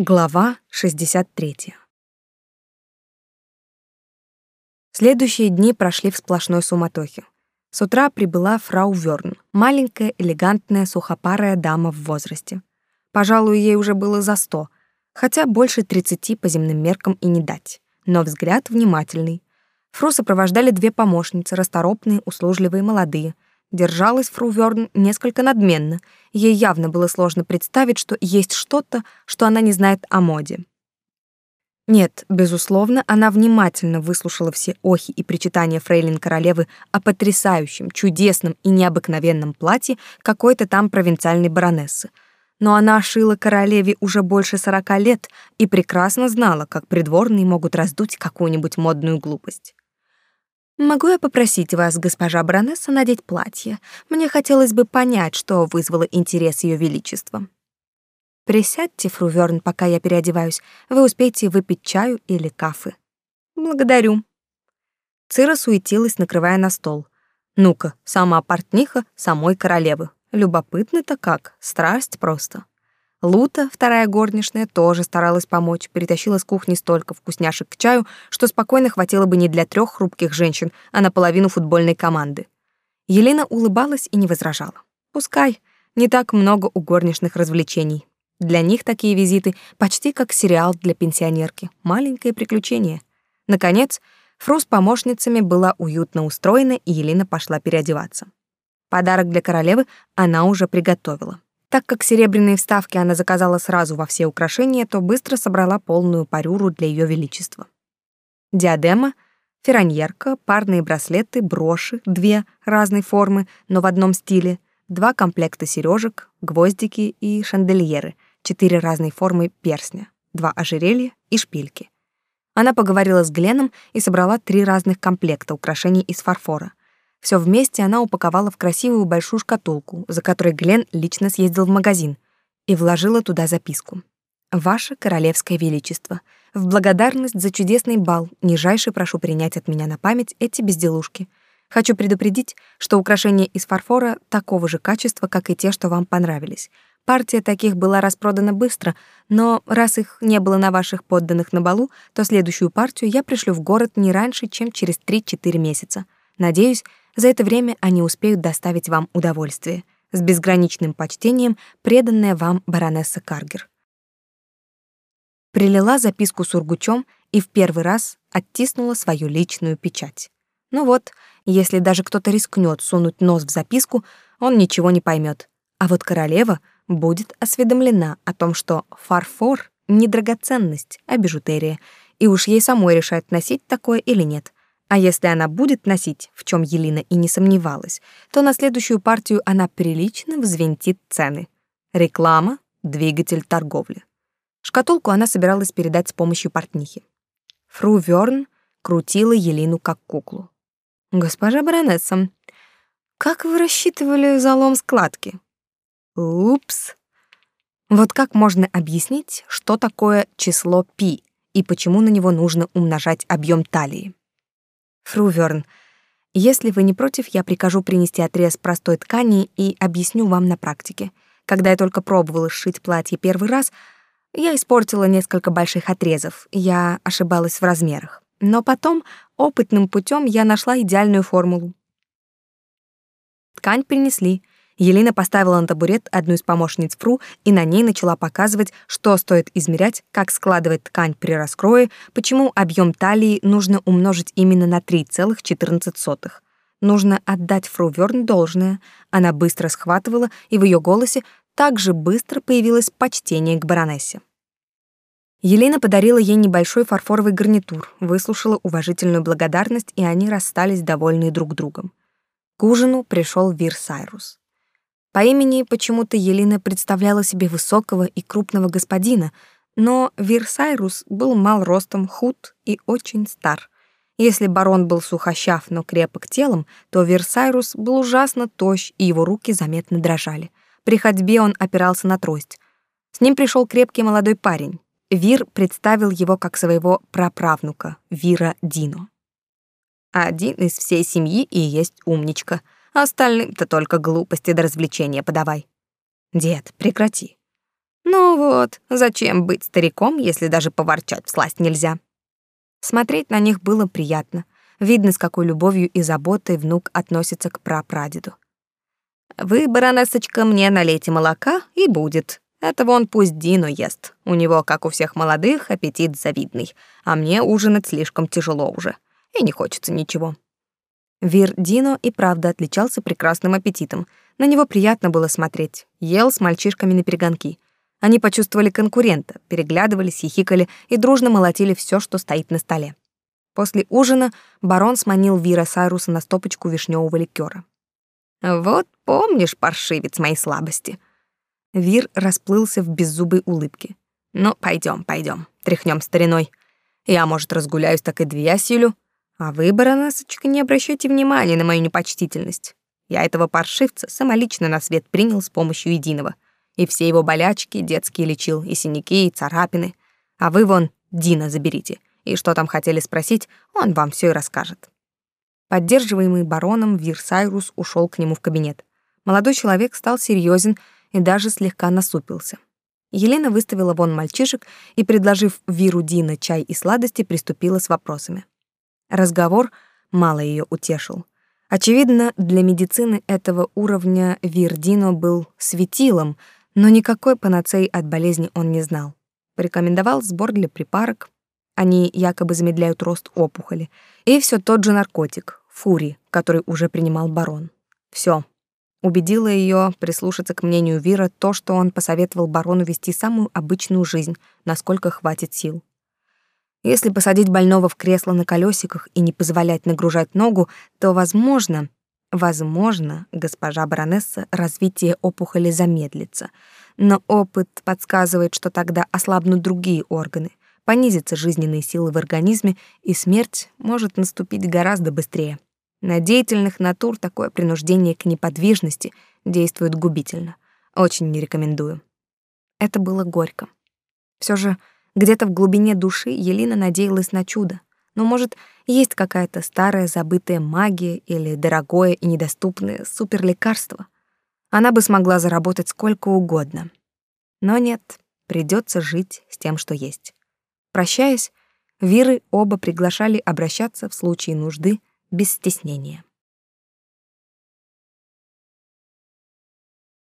Глава 63. Следующие дни прошли в сплошной суматохе. С утра прибыла фрау Вёрн, маленькая, элегантная, сухопарая дама в возрасте. Пожалуй, ей уже было за сто, хотя больше тридцати по земным меркам и не дать. Но взгляд внимательный. Фру сопровождали две помощницы, расторопные, услужливые, молодые — Держалась фру Вёрн несколько надменно. Ей явно было сложно представить, что есть что-то, что она не знает о моде. Нет, безусловно, она внимательно выслушала все охи и причитания фрейлин королевы о потрясающем, чудесном и необыкновенном платье какой-то там провинциальной баронессы. Но она шила королеве уже больше сорока лет и прекрасно знала, как придворные могут раздуть какую-нибудь модную глупость. Могу я попросить вас, госпожа баронесса, надеть платье? Мне хотелось бы понять, что вызвало интерес ее величества. Присядьте, фру Вёрн, пока я переодеваюсь. Вы успеете выпить чаю или кафе. Благодарю. Цира суетилась, накрывая на стол. Ну-ка, сама портниха самой королевы. Любопытно-то как, страсть просто. Лута, вторая горничная, тоже старалась помочь, перетащила с кухни столько вкусняшек к чаю, что спокойно хватило бы не для трех хрупких женщин, а на половину футбольной команды. Елена улыбалась и не возражала. Пускай, не так много у горничных развлечений. Для них такие визиты почти как сериал для пенсионерки, маленькое приключение. Наконец, Фру с помощницами была уютно устроена, и Елена пошла переодеваться. Подарок для королевы она уже приготовила. Так как серебряные вставки она заказала сразу во все украшения, то быстро собрала полную парюру для ее величества. Диадема, фераньерка, парные браслеты, броши, две разной формы, но в одном стиле, два комплекта сережек, гвоздики и шандельеры, четыре разной формы перстня, два ожерелья и шпильки. Она поговорила с Гленом и собрала три разных комплекта украшений из фарфора. Все вместе она упаковала в красивую большую шкатулку, за которой Глен лично съездил в магазин, и вложила туда записку. «Ваше Королевское Величество, в благодарность за чудесный бал нижайше прошу принять от меня на память эти безделушки. Хочу предупредить, что украшения из фарфора такого же качества, как и те, что вам понравились. Партия таких была распродана быстро, но раз их не было на ваших подданных на балу, то следующую партию я пришлю в город не раньше, чем через 3-4 месяца. Надеюсь, за это время они успеют доставить вам удовольствие. С безграничным почтением преданная вам баронесса Каргер. Прилила записку сургучом и в первый раз оттиснула свою личную печать. Ну вот, если даже кто-то рискнет сунуть нос в записку, он ничего не поймет. А вот королева будет осведомлена о том, что фарфор — не драгоценность, а бижутерия, и уж ей самой решать, носить такое или нет. А если она будет носить, в чем Елена и не сомневалась, то на следующую партию она прилично взвинтит цены. Реклама — двигатель торговли. Шкатулку она собиралась передать с помощью портнихи. Фру Вёрн крутила Елену как куклу. «Госпожа баронесса, как вы рассчитывали залом складки?» «Упс!» Вот как можно объяснить, что такое число пи и почему на него нужно умножать объем талии? Фруверн, если вы не против, я прикажу принести отрез простой ткани и объясню вам на практике. Когда я только пробовала сшить платье первый раз, я испортила несколько больших отрезов. Я ошибалась в размерах. Но потом опытным путем я нашла идеальную формулу. Ткань принесли — Елена поставила на табурет одну из помощниц Фру и на ней начала показывать, что стоит измерять, как складывать ткань при раскрое, почему объем талии нужно умножить именно на 3,14. Нужно отдать Фру Вёрн должное. Она быстро схватывала, и в ее голосе также быстро появилось почтение к баронессе. Елена подарила ей небольшой фарфоровый гарнитур, выслушала уважительную благодарность, и они расстались довольные друг другом. К ужину пришел Вир Сайрус. По имени почему-то Елена представляла себе высокого и крупного господина, но Вирсайрус был мал ростом, худ и очень стар. Если барон был сухощав, но крепок телом, то Версайрус был ужасно тощ, и его руки заметно дрожали. При ходьбе он опирался на трость. С ним пришел крепкий молодой парень. Вир представил его как своего праправнука, Вира Дино. Один из всей семьи и есть умничка — Остальным-то только глупости до развлечения подавай. Дед, прекрати. Ну вот, зачем быть стариком, если даже поворчать всласть нельзя? Смотреть на них было приятно. Видно, с какой любовью и заботой внук относится к прапрадеду. «Вы, баронесочка, мне налейте молока, и будет. Это вон пусть Дино ест. У него, как у всех молодых, аппетит завидный, а мне ужинать слишком тяжело уже, и не хочется ничего». Вир Дино и правда отличался прекрасным аппетитом. На него приятно было смотреть. Ел с мальчишками на перегонки. Они почувствовали конкурента, переглядывались, хихикали и дружно молотили все, что стоит на столе. После ужина барон сманил Вира Сайруса на стопочку вишневого ликера. «Вот помнишь, паршивец, моей слабости». Вир расплылся в беззубой улыбке. «Ну, пойдем, пойдем, тряхнем стариной. Я, может, разгуляюсь, так и две осилю. А вы, баронесочка, не обращайте внимания на мою непочтительность. Я этого паршивца самолично на свет принял с помощью единого. И все его болячки детские лечил, и синяки, и царапины. А вы вон Дина заберите и что там хотели спросить, он вам все и расскажет. Поддерживаемый бароном, Вирсайрус ушел к нему в кабинет. Молодой человек стал серьезен и даже слегка насупился. Елена выставила вон мальчишек и, предложив Виру Дина чай и сладости, приступила с вопросами. Разговор мало ее утешил. Очевидно, для медицины этого уровня Вирдино был светилом, но никакой панацеи от болезни он не знал. Порекомендовал сбор для припарок, они якобы замедляют рост опухоли. И все тот же наркотик, фури, который уже принимал барон. Все. Убедило ее прислушаться к мнению Вира то, что он посоветовал барону вести самую обычную жизнь, насколько хватит сил. Если посадить больного в кресло на колесиках и не позволять нагружать ногу, то, возможно, возможно, госпожа баронесса, развитие опухоли замедлится. Но опыт подсказывает, что тогда ослабнут другие органы понизятся жизненные силы в организме, и смерть может наступить гораздо быстрее. На деятельных натур такое принуждение к неподвижности действует губительно. Очень не рекомендую. Это было горько. Все же где-то в глубине души Елена надеялась на чудо. Но, может, есть какая-то старая забытая магия или дорогое и недоступное суперлекарство. Она бы смогла заработать сколько угодно. Но нет, придется жить с тем, что есть. Прощаясь, Виры оба приглашали обращаться в случае нужды без стеснения.